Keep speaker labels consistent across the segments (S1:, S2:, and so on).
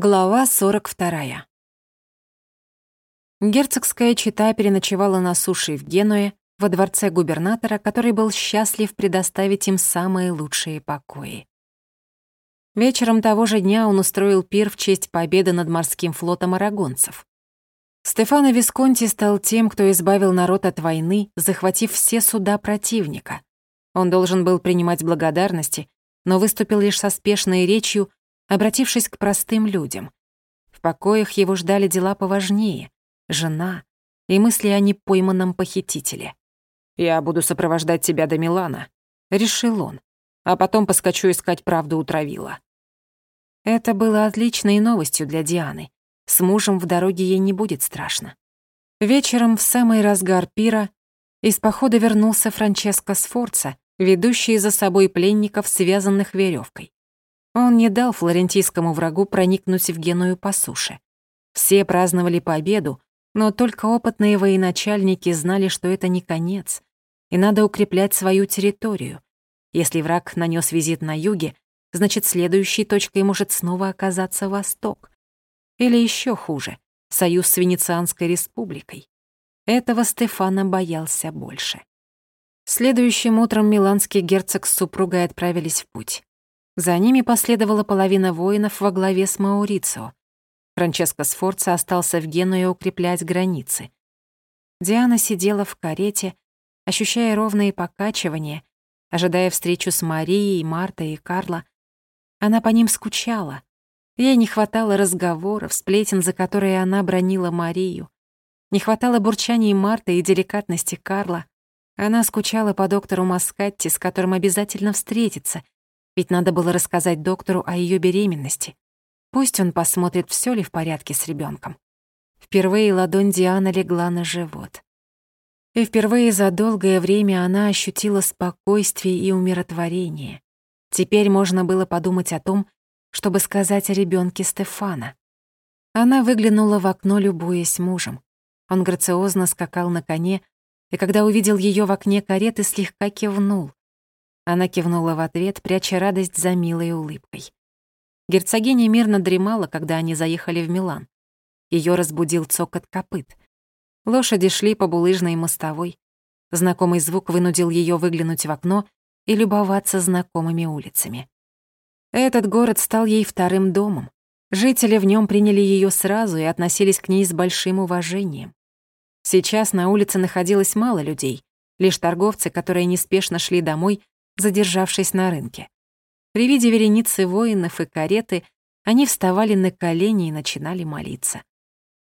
S1: Глава 42. Герцогская чита переночевала на суше в Генуе, во дворце губернатора, который был счастлив предоставить им самые лучшие покои. Вечером того же дня он устроил пир в честь победы над морским флотом арагонцев. Стефано Висконти стал тем, кто избавил народ от войны, захватив все суда противника. Он должен был принимать благодарности, но выступил лишь со спешной речью, обратившись к простым людям. В покоях его ждали дела поважнее — жена и мысли о непойманном похитителе. «Я буду сопровождать тебя до Милана», — решил он, «а потом поскочу искать правду у Травила». Это было отличной новостью для Дианы. С мужем в дороге ей не будет страшно. Вечером, в самый разгар пира, из похода вернулся Франческо Сфорца, ведущий за собой пленников, связанных веревкой. Он не дал флорентийскому врагу проникнуть в Геную по суше. Все праздновали победу, но только опытные военачальники знали, что это не конец, и надо укреплять свою территорию. Если враг нанес визит на юге, значит, следующей точкой может снова оказаться Восток. Или еще хуже — союз с Венецианской республикой. Этого Стефана боялся больше. Следующим утром миланский герцог с супругой отправились в путь. За ними последовала половина воинов во главе с Маурицио. Франческо Сфорца остался в Генуе укреплять границы. Диана сидела в карете, ощущая ровные покачивания, ожидая встречу с Марией, Мартой и Карло. Она по ним скучала. Ей не хватало разговоров, сплетен, за которые она бронила Марию. Не хватало бурчаний Марты и деликатности Карла. Она скучала по доктору Маскатти, с которым обязательно встретится — ведь надо было рассказать доктору о ее беременности. Пусть он посмотрит, все ли в порядке с ребенком. Впервые ладонь Дианы легла на живот. И впервые за долгое время она ощутила спокойствие и умиротворение. Теперь можно было подумать о том, чтобы сказать о ребенке Стефана. Она выглянула в окно, любуясь мужем. Он грациозно скакал на коне, и когда увидел ее в окне кареты, слегка кивнул. Она кивнула в ответ, пряча радость за милой улыбкой. Герцогиня мирно дремала, когда они заехали в Милан. Ее разбудил цокот копыт. Лошади шли по булыжной мостовой. Знакомый звук вынудил ее выглянуть в окно и любоваться знакомыми улицами. Этот город стал ей вторым домом. Жители в нем приняли ее сразу и относились к ней с большим уважением. Сейчас на улице находилось мало людей, лишь торговцы, которые неспешно шли домой задержавшись на рынке. При виде вереницы воинов и кареты они вставали на колени и начинали молиться.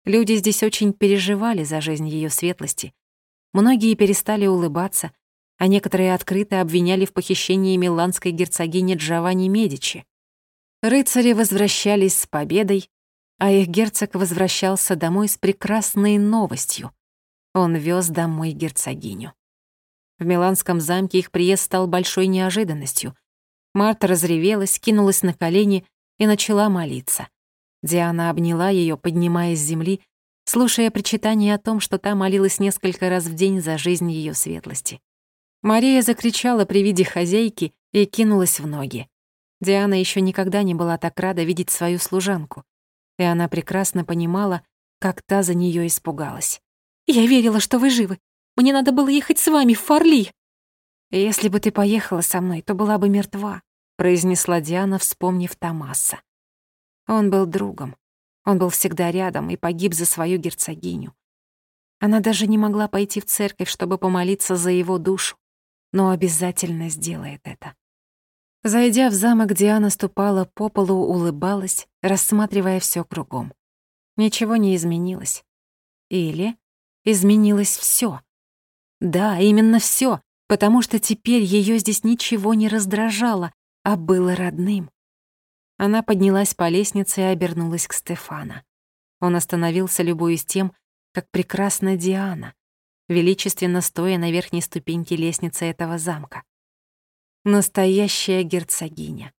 S1: Люди здесь очень переживали за жизнь ее светлости. Многие перестали улыбаться, а некоторые открыто обвиняли в похищении миланской герцогини Джованни Медичи. Рыцари возвращались с победой, а их герцог возвращался домой с прекрасной новостью. Он вез домой герцогиню. В Миланском замке их приезд стал большой неожиданностью. Марта разревелась, кинулась на колени и начала молиться. Диана обняла ее, поднимаясь с земли, слушая причитание о том, что та молилась несколько раз в день за жизнь ее светлости. Мария закричала при виде хозяйки и кинулась в ноги. Диана еще никогда не была так рада видеть свою служанку, и она прекрасно понимала, как та за нее испугалась. «Я верила, что вы живы. Мне надо было ехать с вами в Фарли». «Если бы ты поехала со мной, то была бы мертва», произнесла Диана, вспомнив Томаса. Он был другом. Он был всегда рядом и погиб за свою герцогиню. Она даже не могла пойти в церковь, чтобы помолиться за его душу, но обязательно сделает это. Зайдя в замок, Диана ступала по полу, улыбалась, рассматривая все кругом. Ничего не изменилось. Или изменилось все. Да, именно все, потому что теперь ее здесь ничего не раздражало, а было родным. Она поднялась по лестнице и обернулась к Стефана. Он остановился, любуясь тем, как прекрасна Диана, величественно стоя на верхней ступеньке лестницы этого замка. Настоящая герцогиня.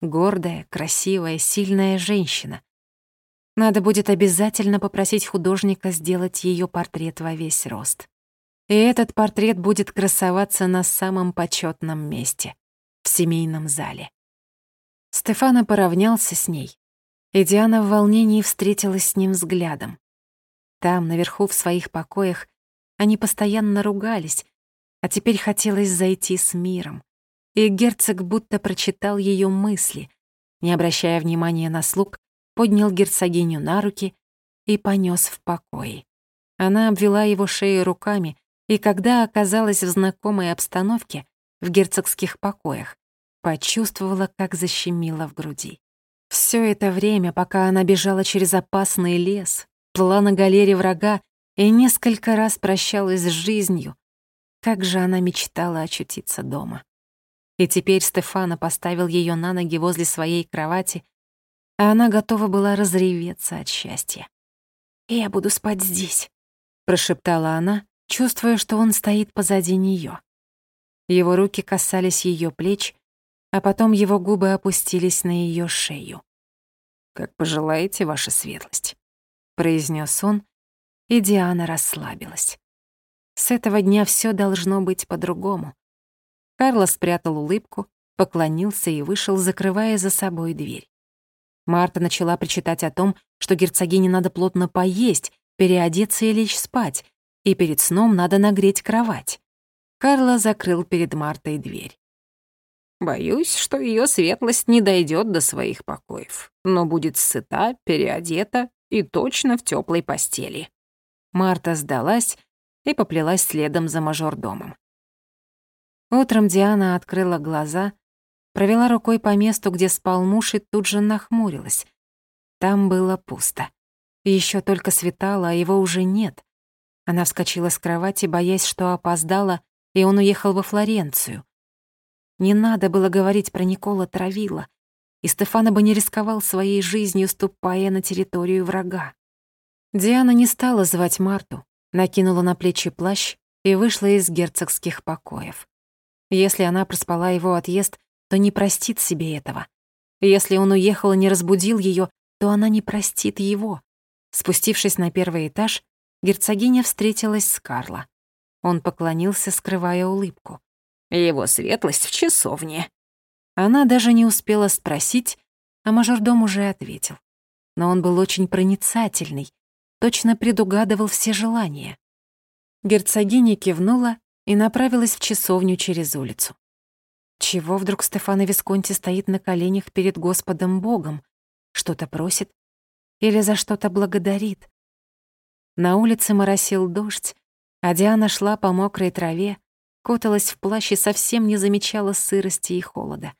S1: Гордая, красивая, сильная женщина. Надо будет обязательно попросить художника сделать ее портрет во весь рост. И этот портрет будет красоваться на самом почетном месте — в семейном зале. Стефано поравнялся с ней. и Диана в волнении встретилась с ним взглядом. Там, наверху, в своих покоях, они постоянно ругались, а теперь хотелось зайти с миром. И герцог будто прочитал ее мысли, не обращая внимания на слуг, поднял герцогиню на руки и понес в покой. Она обвела его шею руками, и когда оказалась в знакомой обстановке, в герцогских покоях, почувствовала, как защемило в груди. Все это время, пока она бежала через опасный лес, плыла на галере врага и несколько раз прощалась с жизнью, как же она мечтала очутиться дома. И теперь Стефана поставил ее на ноги возле своей кровати, а она готова была разреветься от счастья. «Я буду спать здесь», — прошептала она, чувствуя, что он стоит позади нее. Его руки касались ее плеч, а потом его губы опустились на ее шею. «Как пожелаете, ваша светлость», — произнес он, и Диана расслабилась. С этого дня все должно быть по-другому. Карло спрятал улыбку, поклонился и вышел, закрывая за собой дверь. Марта начала причитать о том, что герцогине надо плотно поесть, переодеться и лечь спать, и перед сном надо нагреть кровать. Карло закрыл перед Мартой дверь. «Боюсь, что ее светлость не дойдет до своих покоев, но будет сыта, переодета и точно в теплой постели». Марта сдалась и поплелась следом за мажордомом. Утром Диана открыла глаза, провела рукой по месту, где спал муж, и тут же нахмурилась. Там было пусто. Еще только светало, а его уже нет. Она вскочила с кровати, боясь, что опоздала, и он уехал во Флоренцию. Не надо было говорить про Никола Травила, и Стефана бы не рисковал своей жизнью, ступая на территорию врага. Диана не стала звать Марту, накинула на плечи плащ и вышла из герцогских покоев. Если она проспала его отъезд, то не простит себе этого. Если он уехал и не разбудил ее, то она не простит его. Спустившись на первый этаж, герцогиня встретилась с Карло. Он поклонился, скрывая улыбку. «Его светлость в часовне». Она даже не успела спросить, а мажордом уже ответил. Но он был очень проницательный, точно предугадывал все желания. Герцогиня кивнула и направилась в часовню через улицу. Чего вдруг Стефано Висконти стоит на коленях перед Господом Богом? Что-то просит? Или за что-то благодарит? На улице моросил дождь, а Диана шла по мокрой траве, куталась в плащ и совсем не замечала сырости и холода.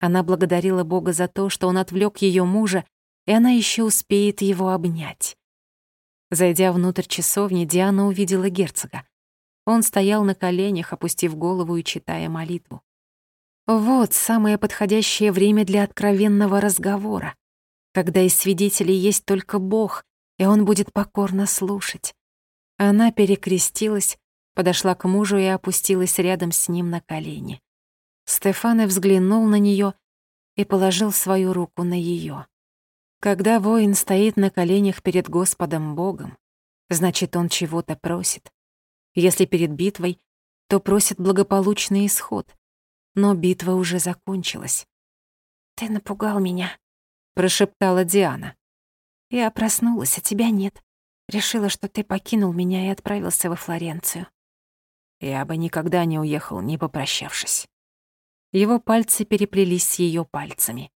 S1: Она благодарила Бога за то, что он отвлек ее мужа, и она еще успеет его обнять. Зайдя внутрь часовни, Диана увидела герцога. Он стоял на коленях, опустив голову и читая молитву. Вот самое подходящее время для откровенного разговора, когда из свидетелей есть только Бог, и он будет покорно слушать. Она перекрестилась, подошла к мужу и опустилась рядом с ним на колени. Стефане взглянул на нее и положил свою руку на ее. Когда воин стоит на коленях перед Господом Богом, значит, он чего-то просит. Если перед битвой, то просит благополучный исход. Но битва уже закончилась. «Ты напугал меня», — прошептала Диана. «Я проснулась, а тебя нет. Решила, что ты покинул меня и отправился во Флоренцию». Я бы никогда не уехал, не попрощавшись. Его пальцы переплелись с ее пальцами.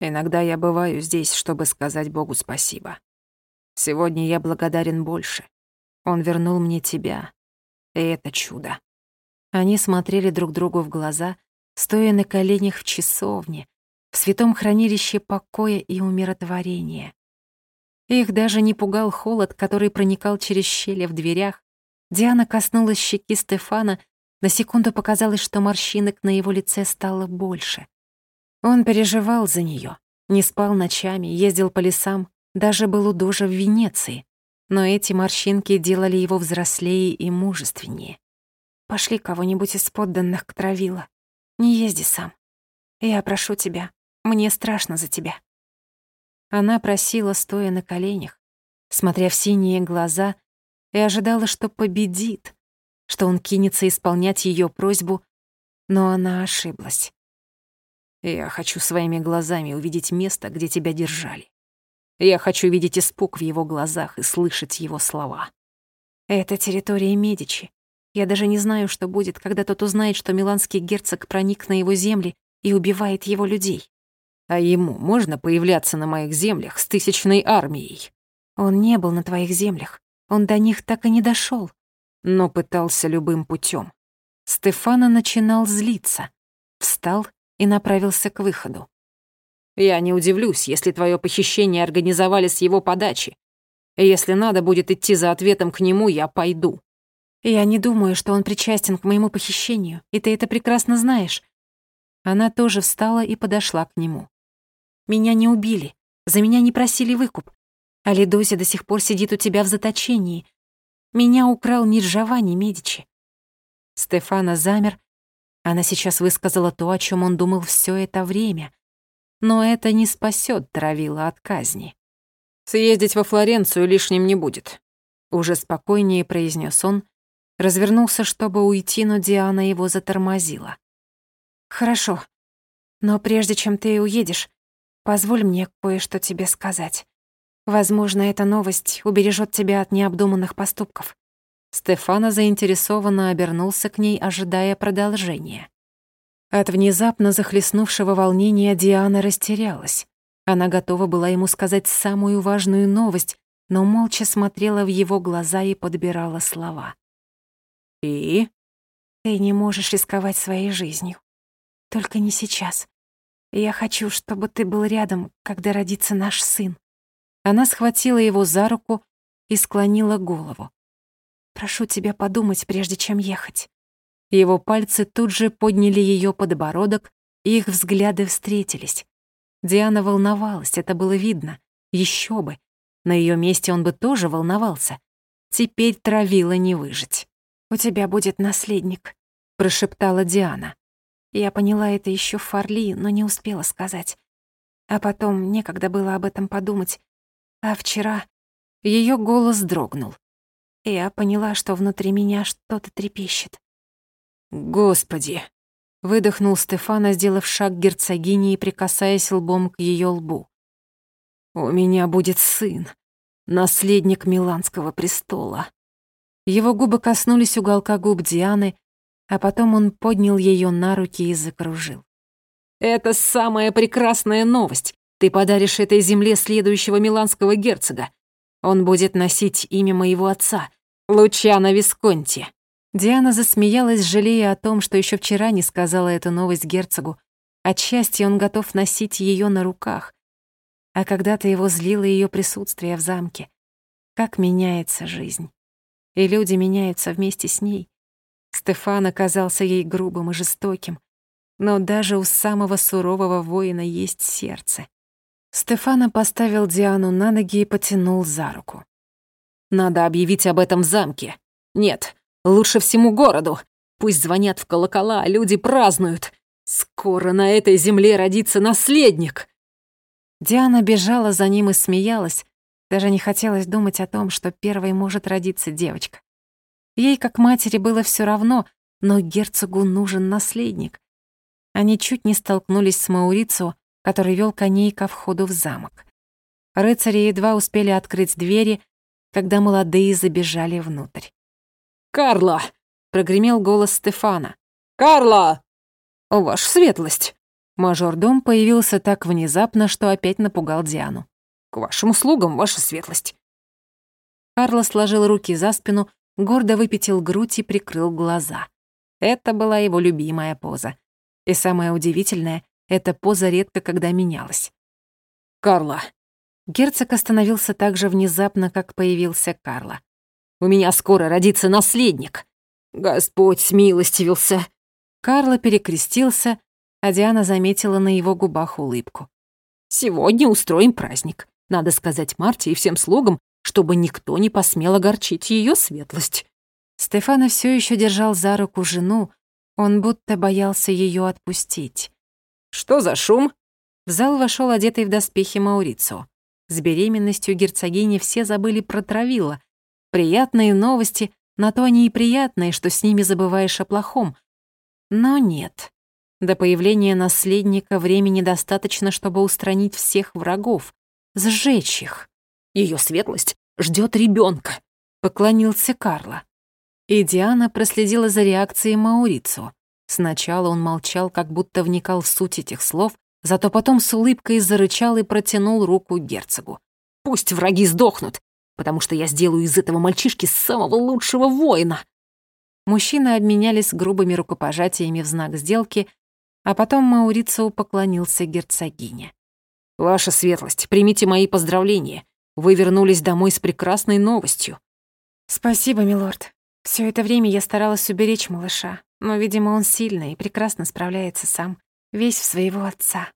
S1: Иногда я бываю здесь, чтобы сказать Богу спасибо. Сегодня я благодарен больше. Он вернул мне тебя. И это чудо. Они смотрели друг другу в глаза, стоя на коленях в часовне, в святом хранилище покоя и умиротворения. Их даже не пугал холод, который проникал через щели в дверях. Диана коснулась щеки Стефана, на секунду показалось, что морщинок на его лице стало больше. Он переживал за нее, не спал ночами, ездил по лесам, даже был у дожа в Венеции но эти морщинки делали его взрослее и мужественнее. «Пошли кого-нибудь из подданных к Травила. Не езди сам. Я прошу тебя, мне страшно за тебя». Она просила, стоя на коленях, смотря в синие глаза, и ожидала, что победит, что он кинется исполнять ее просьбу, но она ошиблась. Я хочу своими глазами увидеть место, где тебя держали. Я хочу видеть испуг в его глазах и слышать его слова. Это территория Медичи. Я даже не знаю, что будет, когда тот узнает, что миланский герцог проник на его земли и убивает его людей. А ему можно появляться на моих землях с тысячной армией? Он не был на твоих землях. Он до них так и не дошел, но пытался любым путем. Стефана начинал злиться. Встал и направился к выходу. «Я не удивлюсь, если твое похищение организовали с его подачи. Если надо будет идти за ответом к нему, я пойду». «Я не думаю, что он причастен к моему похищению, и ты это прекрасно знаешь». Она тоже встала и подошла к нему. «Меня не убили, за меня не просили выкуп. А Лидося до сих пор сидит у тебя в заточении. Меня украл мир Жавани Медичи». Стефана замер. Она сейчас высказала то, о чем он думал все это время. Но это не спасет Травила от казни. «Съездить во Флоренцию лишним не будет», — уже спокойнее произнес он, развернулся, чтобы уйти, но Диана его затормозила. «Хорошо, но прежде чем ты уедешь, позволь мне кое-что тебе сказать. Возможно, эта новость убережет тебя от необдуманных поступков». Стефана заинтересованно обернулся к ней, ожидая продолжения. От внезапно захлестнувшего волнения Диана растерялась. Она готова была ему сказать самую важную новость, но молча смотрела в его глаза и подбирала слова. «И?» «Ты не можешь рисковать своей жизнью. Только не сейчас. Я хочу, чтобы ты был рядом, когда родится наш сын». Она схватила его за руку и склонила голову. «Прошу тебя подумать, прежде чем ехать». Его пальцы тут же подняли ее подбородок, и их взгляды встретились. Диана волновалась, это было видно. Еще бы. На ее месте он бы тоже волновался. Теперь травила не выжить. «У тебя будет наследник», — прошептала Диана. Я поняла это еще в Фарли, но не успела сказать. А потом некогда было об этом подумать. А вчера ее голос дрогнул. Я поняла, что внутри меня что-то трепещет. «Господи!» — выдохнул Стефана, сделав шаг к герцогине и прикасаясь лбом к ее лбу. «У меня будет сын, наследник Миланского престола». Его губы коснулись уголка губ Дианы, а потом он поднял ее на руки и закружил. «Это самая прекрасная новость! Ты подаришь этой земле следующего миланского герцога. Он будет носить имя моего отца, Лучано Висконти». Диана засмеялась, жалея о том, что еще вчера не сказала эту новость герцогу. Отчасти он готов носить ее на руках. А когда-то его злило ее присутствие в замке. Как меняется жизнь. И люди меняются вместе с ней. Стефан оказался ей грубым и жестоким. Но даже у самого сурового воина есть сердце. Стефана поставил Диану на ноги и потянул за руку. «Надо объявить об этом в замке. Нет, Лучше всему городу. Пусть звонят в колокола, а люди празднуют. Скоро на этой земле родится наследник. Диана бежала за ним и смеялась. Даже не хотелось думать о том, что первой может родиться девочка. Ей, как матери, было все равно, но герцогу нужен наследник. Они чуть не столкнулись с Маурицио, который вел коней ко входу в замок. Рыцари едва успели открыть двери, когда молодые забежали внутрь. «Карла!» — прогремел голос Стефана. «Карла!» «Ваша светлость!» Мажордом появился так внезапно, что опять напугал Диану. «К вашим услугам, ваша светлость!» Карла сложил руки за спину, гордо выпятил грудь и прикрыл глаза. Это была его любимая поза. И самое удивительное, эта поза редко когда менялась. «Карла!» Герцог остановился так же внезапно, как появился Карла. У меня скоро родится наследник. Господь смилостивился». Карло перекрестился, а Диана заметила на его губах улыбку. «Сегодня устроим праздник. Надо сказать Марте и всем слугам, чтобы никто не посмел огорчить ее светлость». Стефана все еще держал за руку жену, он будто боялся ее отпустить. «Что за шум?» В зал вошел одетый в доспехи Маурицо. С беременностью герцогини все забыли про Травила, Приятные новости, на то они и приятные, что с ними забываешь о плохом. Но нет. До появления наследника времени достаточно, чтобы устранить всех врагов, сжечь их. Ее светлость ждет ребенка, поклонился Карло. И Диана проследила за реакцией Маурицио. Сначала он молчал, как будто вникал в суть этих слов, зато потом с улыбкой зарычал и протянул руку герцогу. «Пусть враги сдохнут, потому что я сделаю из этого мальчишки самого лучшего воина!» Мужчины обменялись грубыми рукопожатиями в знак сделки, а потом Маурицио поклонился герцогине. «Ваша светлость, примите мои поздравления. Вы вернулись домой с прекрасной новостью».
S2: «Спасибо, милорд. Все это время я старалась уберечь малыша, но, видимо, он сильный и прекрасно справляется сам, весь в своего отца».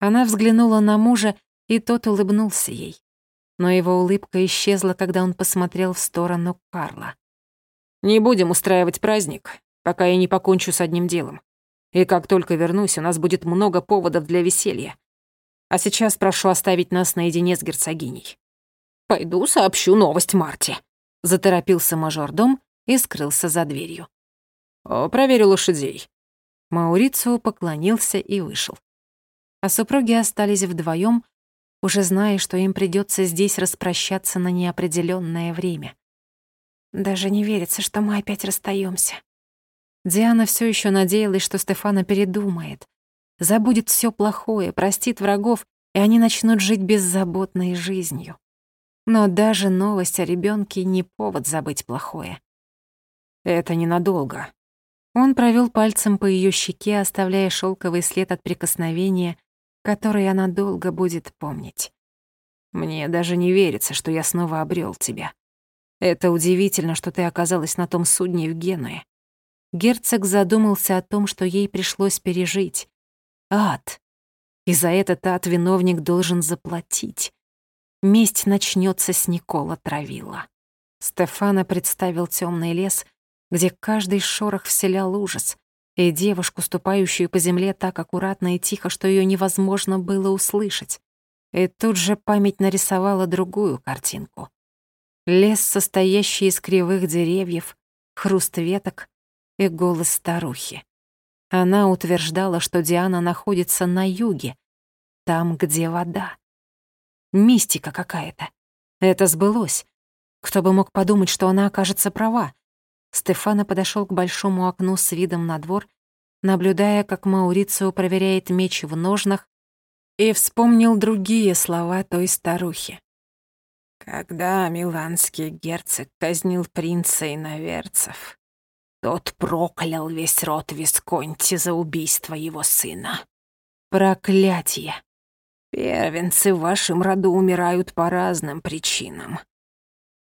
S2: Она взглянула на мужа, и тот улыбнулся ей. Но его улыбка исчезла, когда он посмотрел в сторону Карла.
S1: «Не будем устраивать праздник, пока я не покончу с одним делом. И как только вернусь, у нас будет много поводов для веселья. А сейчас прошу оставить нас наедине с герцогиней. Пойду сообщу новость Марте», — заторопился мажордом и скрылся за дверью. «О, проверю лошадей». Маурицио поклонился и вышел. А супруги остались вдвоем, уже зная, что им придется здесь распрощаться на неопределенное время.
S2: Даже не верится, что мы опять расстаемся.
S1: Диана все еще надеялась, что Стефана передумает, забудет все плохое, простит врагов, и они начнут жить беззаботной жизнью. Но даже новость о ребенке не повод забыть плохое. Это ненадолго. Он провел пальцем по ее щеке, оставляя шелковый след от прикосновения, который она долго будет помнить. Мне даже не верится, что я снова обрел тебя. Это удивительно, что ты оказалась на том судне в Генуе. Герцог задумался о том, что ей пришлось пережить. Ад. И за этот ад виновник должен заплатить. Месть начнется с Никола Травила. Стефана представил темный лес, где каждый шорох вселял ужас, и девушку, ступающую по земле так аккуратно и тихо, что ее невозможно было услышать. И тут же память нарисовала другую картинку. Лес, состоящий из кривых деревьев, хруст веток, и голос старухи. Она утверждала, что Диана находится на юге, там, где вода. Мистика какая-то. Это сбылось. Кто бы мог подумать, что она окажется права. Стефана подошел к большому окну с видом на двор, наблюдая, как Маурицио проверяет меч в ножнах, и вспомнил другие слова той старухи. Когда миланский герцог казнил принца и наверцев, тот проклял весь род Висконти за убийство его сына. Проклятие! Первенцы в вашем роду умирают по разным причинам.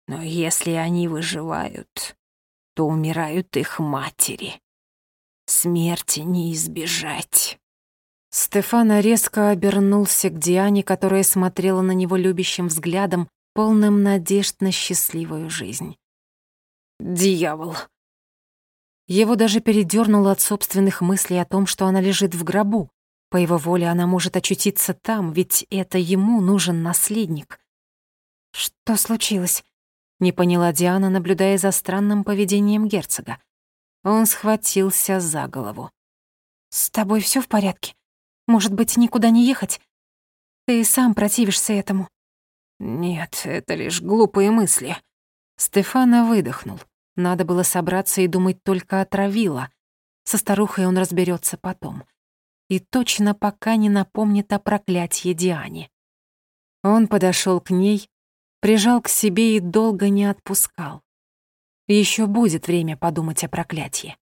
S1: Но если они выживают, то умирают их матери. Смерти не избежать. Стефана резко обернулся к Диане, которая смотрела на него любящим взглядом, полным надежд на счастливую жизнь. «Дьявол!» Его даже передёрнуло от собственных мыслей о том, что она лежит в гробу. По его воле она может очутиться там, ведь это ему нужен наследник.
S2: «Что случилось?»
S1: — не поняла Диана, наблюдая за странным поведением герцога. Он схватился за голову.
S2: «С тобой всё в порядке? Может быть, никуда не ехать? Ты сам противишься этому».
S1: «Нет, это лишь глупые мысли». Стефана выдохнул. Надо было собраться и думать только о Травила. Со старухой он разберется потом. И точно пока не напомнит о проклятии Диане. Он подошел к ней, прижал к себе и долго не отпускал. Еще будет время подумать о проклятии.